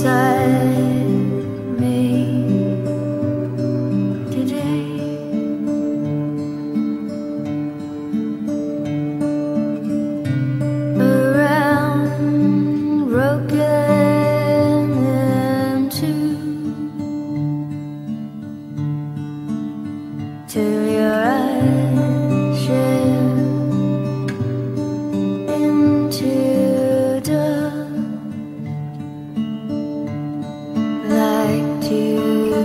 inside me today. Around, broken to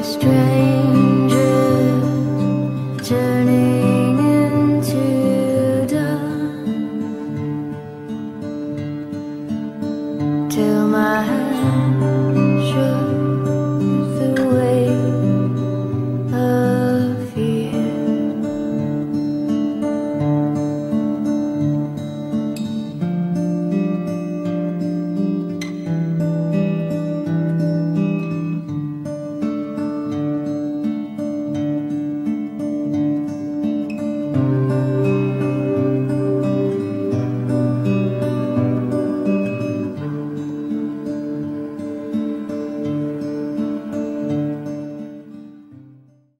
Stranger, turning into dust till my